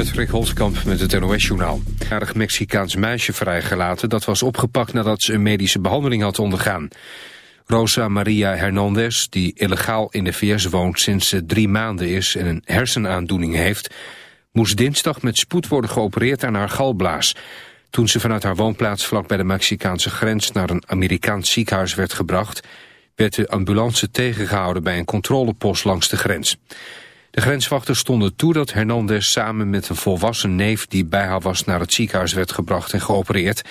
Patrick Holtkamp met het NOS-journaal. Een Mexicaans meisje vrijgelaten dat was opgepakt nadat ze een medische behandeling had ondergaan. Rosa Maria Hernandez, die illegaal in de VS woont sinds ze drie maanden is en een hersenaandoening heeft, moest dinsdag met spoed worden geopereerd aan haar galblaas. Toen ze vanuit haar woonplaats vlak bij de Mexicaanse grens naar een Amerikaans ziekenhuis werd gebracht, werd de ambulance tegengehouden bij een controlepost langs de grens. De grenswachters stonden toe dat Hernandez samen met een volwassen neef die bij haar was naar het ziekenhuis werd gebracht en geopereerd.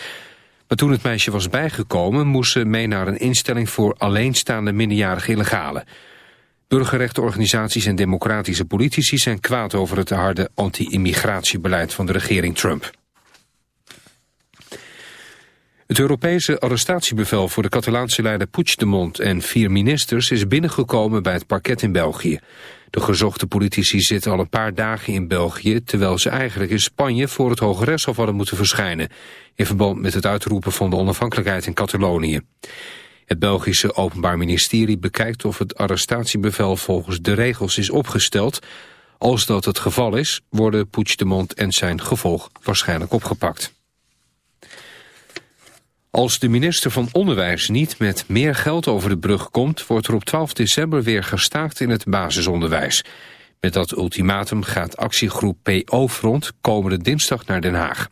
Maar toen het meisje was bijgekomen moest ze mee naar een instelling voor alleenstaande minderjarige illegalen. Burgerrechtenorganisaties en democratische politici zijn kwaad over het harde anti-immigratiebeleid van de regering Trump. Het Europese arrestatiebevel voor de Catalaanse leider Puigdemont en vier ministers is binnengekomen bij het parket in België. De gezochte politici zitten al een paar dagen in België... terwijl ze eigenlijk in Spanje voor het Hoge Rechtshof hadden moeten verschijnen... in verband met het uitroepen van de onafhankelijkheid in Catalonië. Het Belgische Openbaar Ministerie bekijkt of het arrestatiebevel volgens de regels is opgesteld. Als dat het geval is, worden Puigdemont en zijn gevolg waarschijnlijk opgepakt. Als de minister van Onderwijs niet met meer geld over de brug komt... wordt er op 12 december weer gestaakt in het basisonderwijs. Met dat ultimatum gaat actiegroep PO-front komende dinsdag naar Den Haag.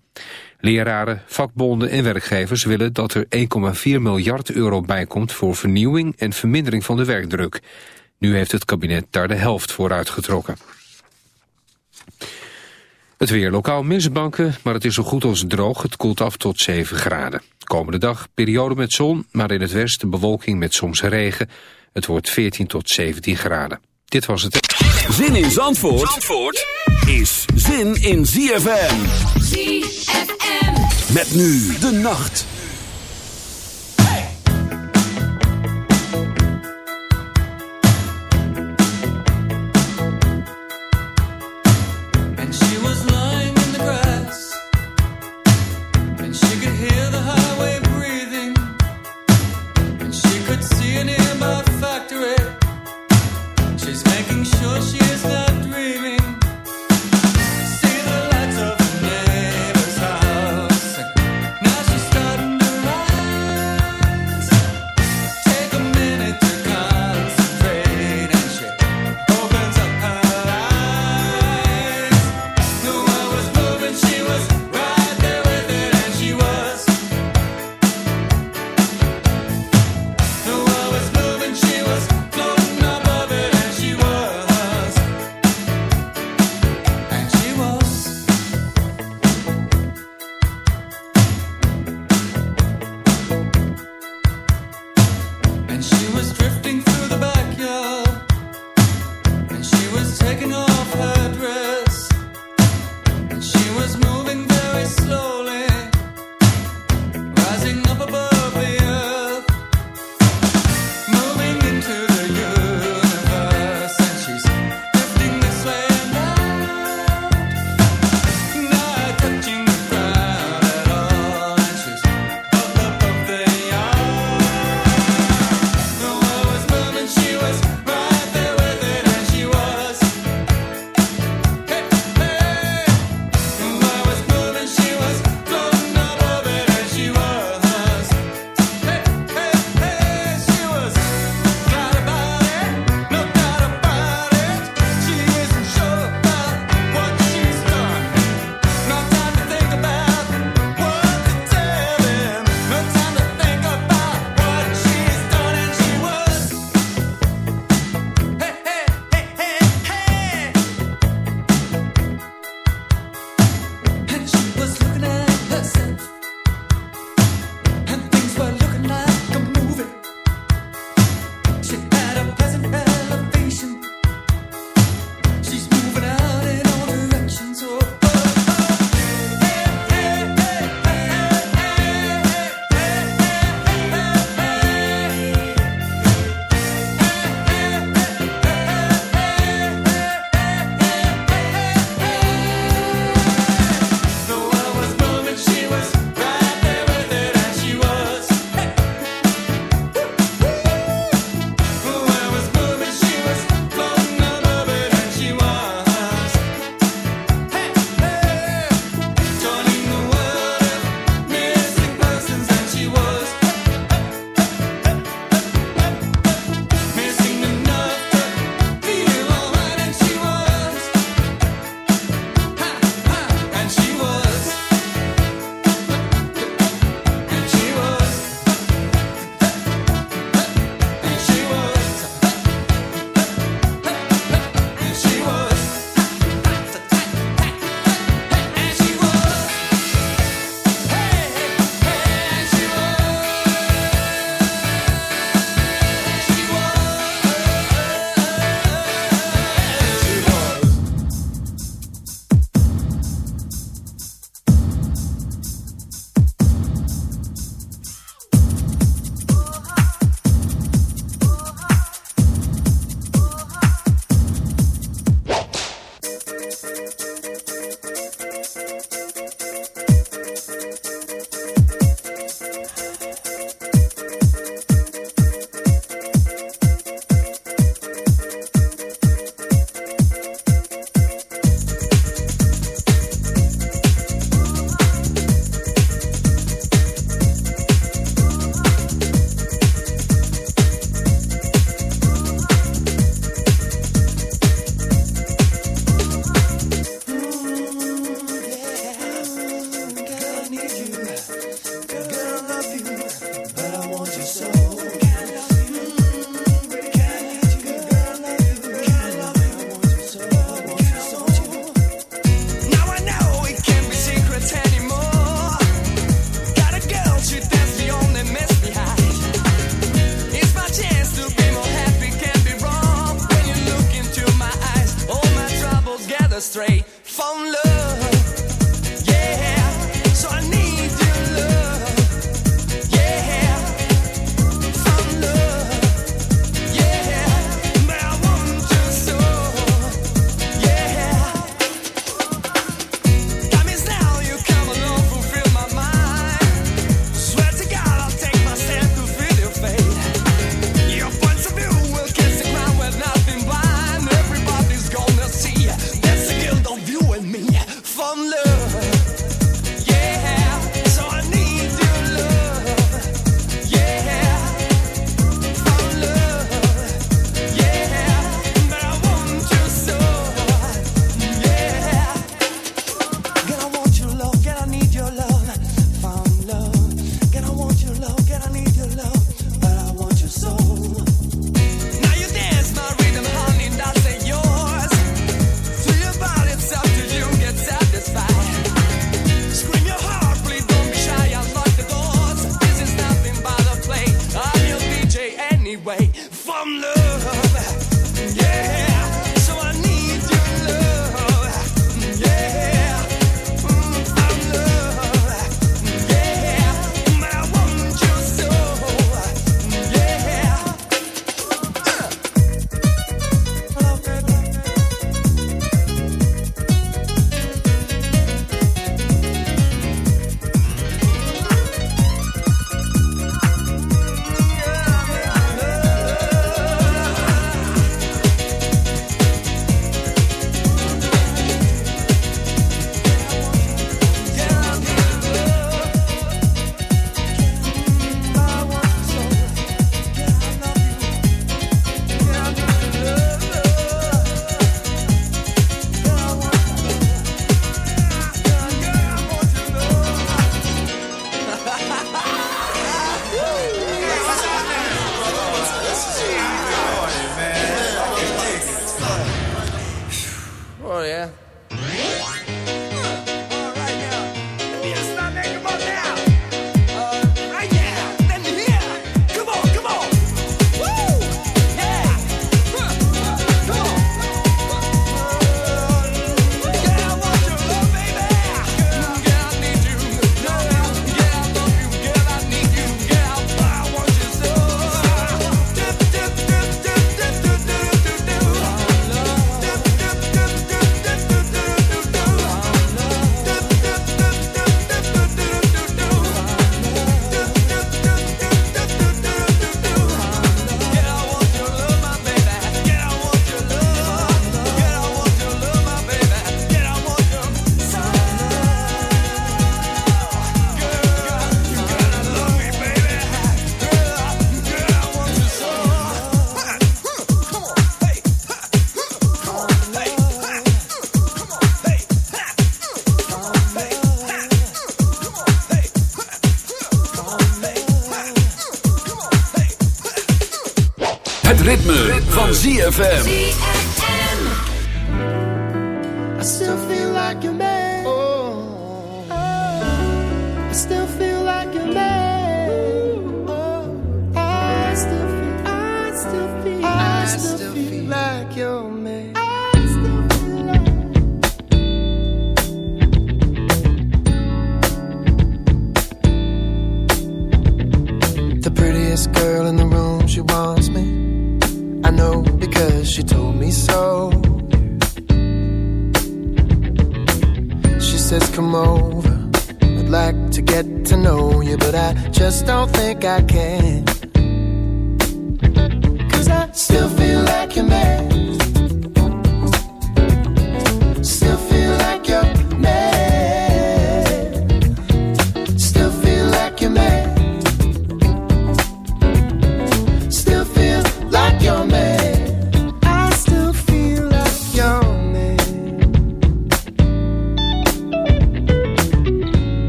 Leraren, vakbonden en werkgevers willen dat er 1,4 miljard euro bijkomt... voor vernieuwing en vermindering van de werkdruk. Nu heeft het kabinet daar de helft voor uitgetrokken. Het weer lokaal misbanken, maar het is zo goed als droog. Het koelt af tot 7 graden. Komende dag periode met zon, maar in het westen bewolking met soms regen. Het wordt 14 tot 17 graden. Dit was het. Zin in Zandvoort, Zandvoort is zin in ZFM. ZFM. Met nu de nacht. ZFM.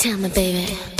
Tell me, baby.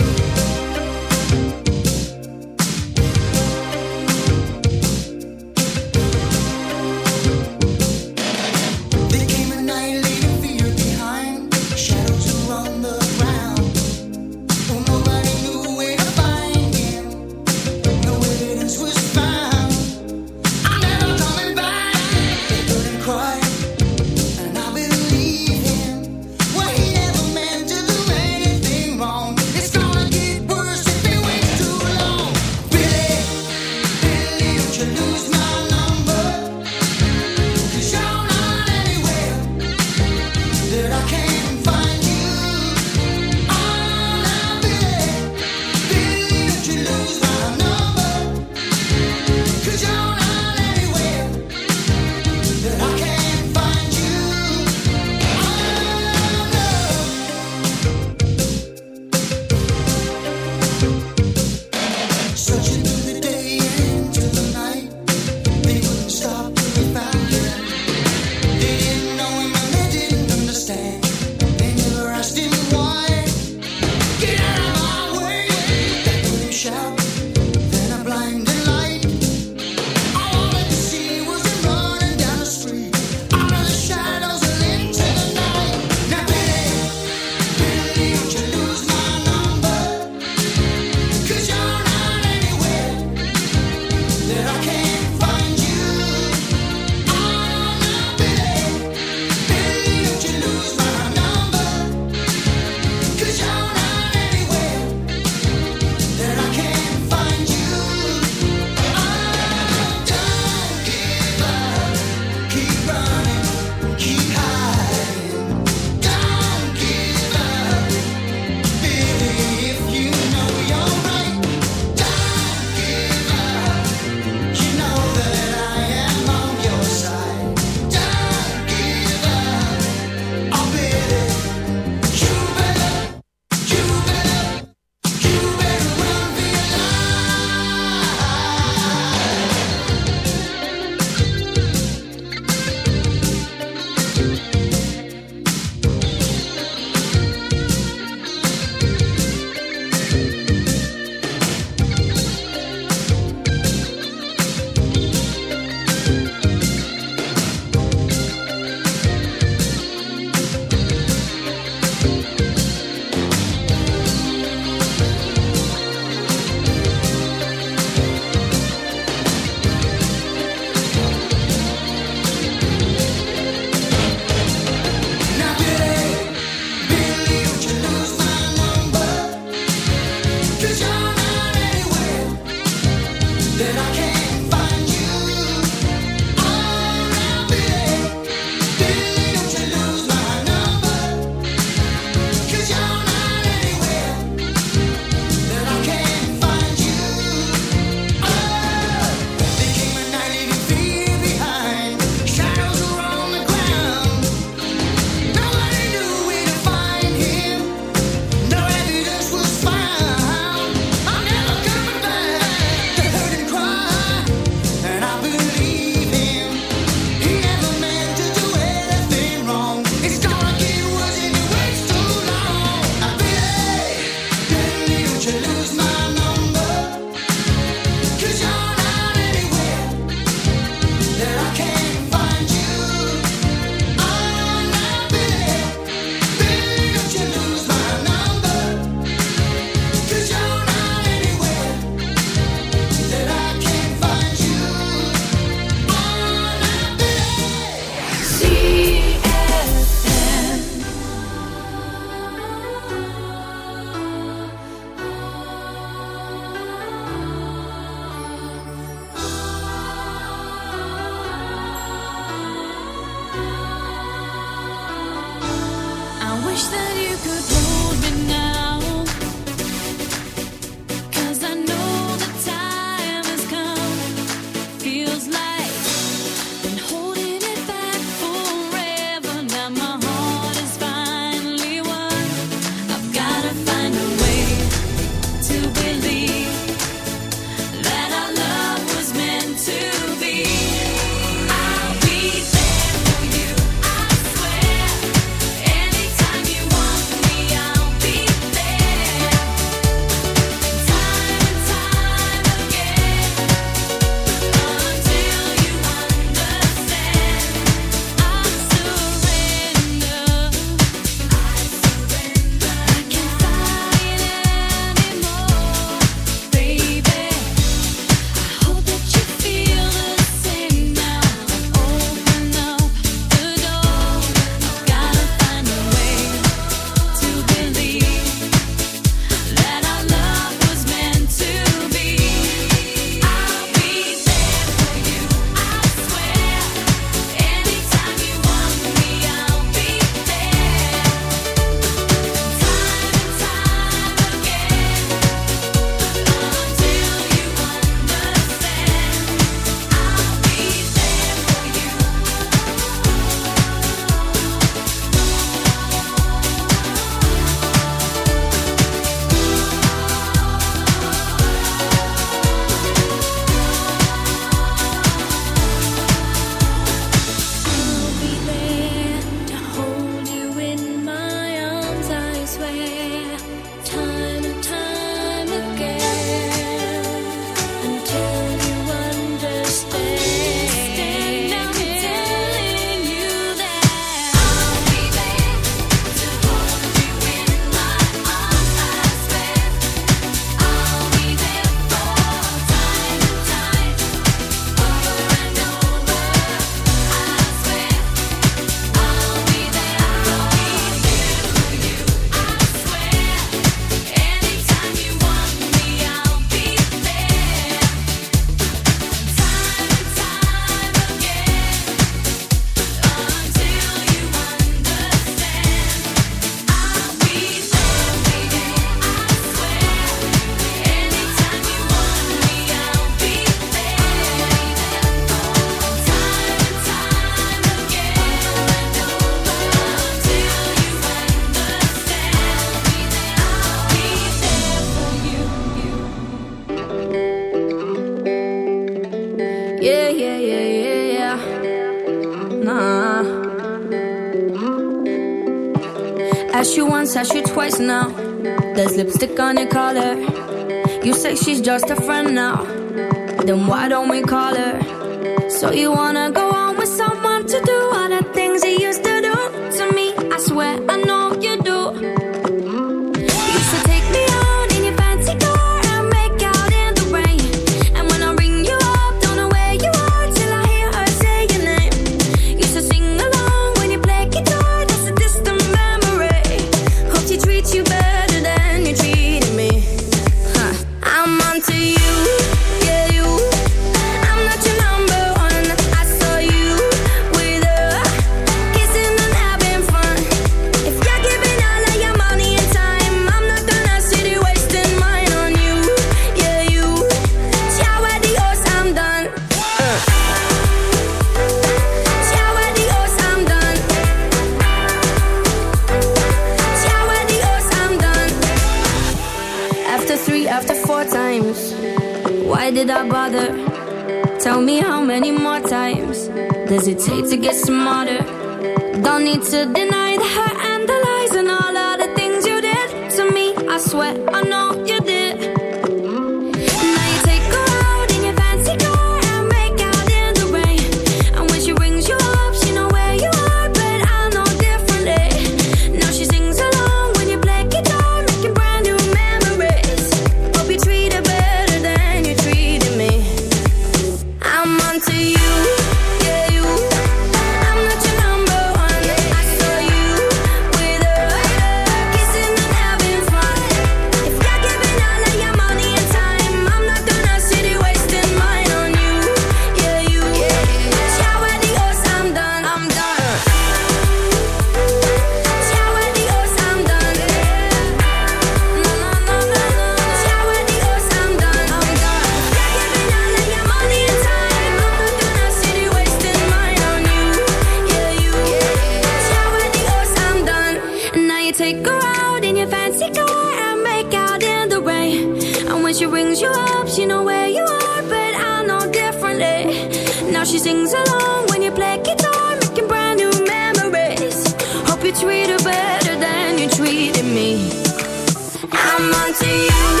I'm onto you.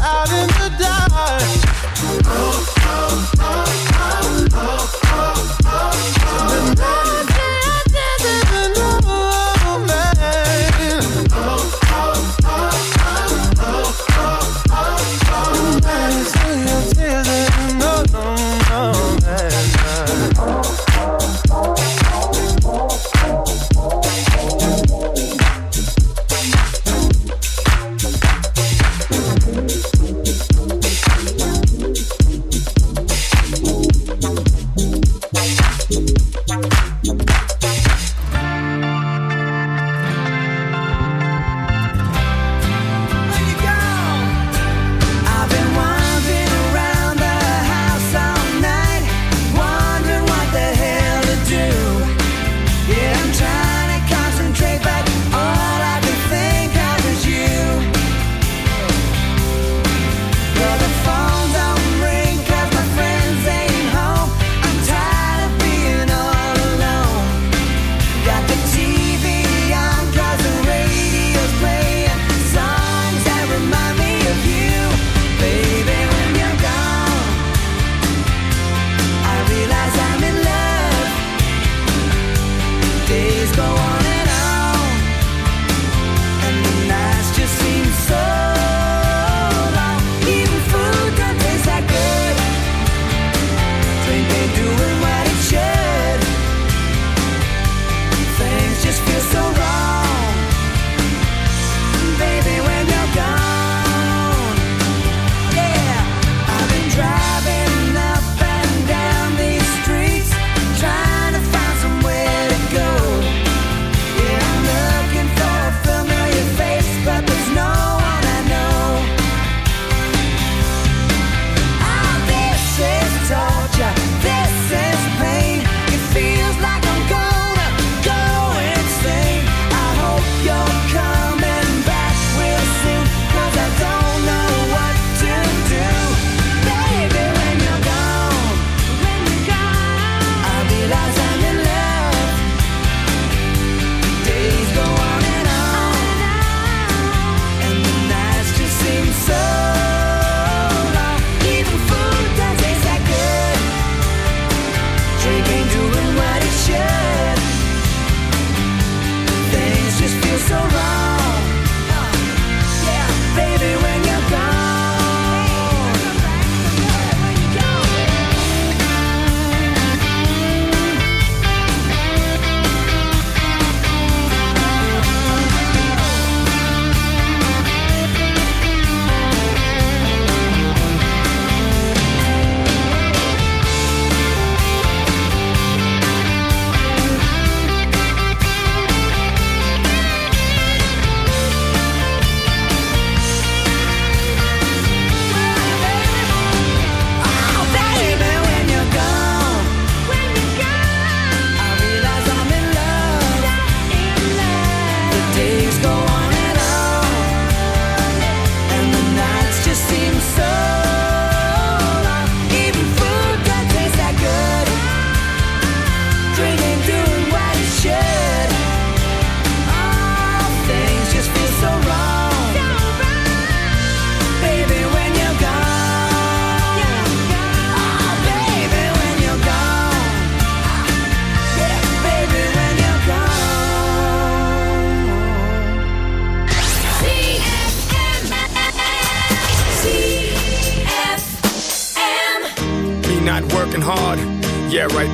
out in the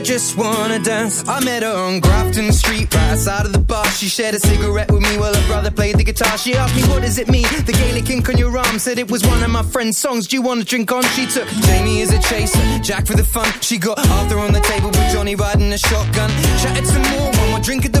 I just wanna dance. I met her on Grafton Street, right outside of the bar. She shared a cigarette with me while her brother played the guitar. She asked me, What does it mean? The Gaelic ink on your arm said it was one of my friend's songs. Do you wanna drink on? She took Jamie as a chaser, Jack for the fun. She got Arthur on the table with Johnny riding a shotgun. Chatted some more, one more drink at the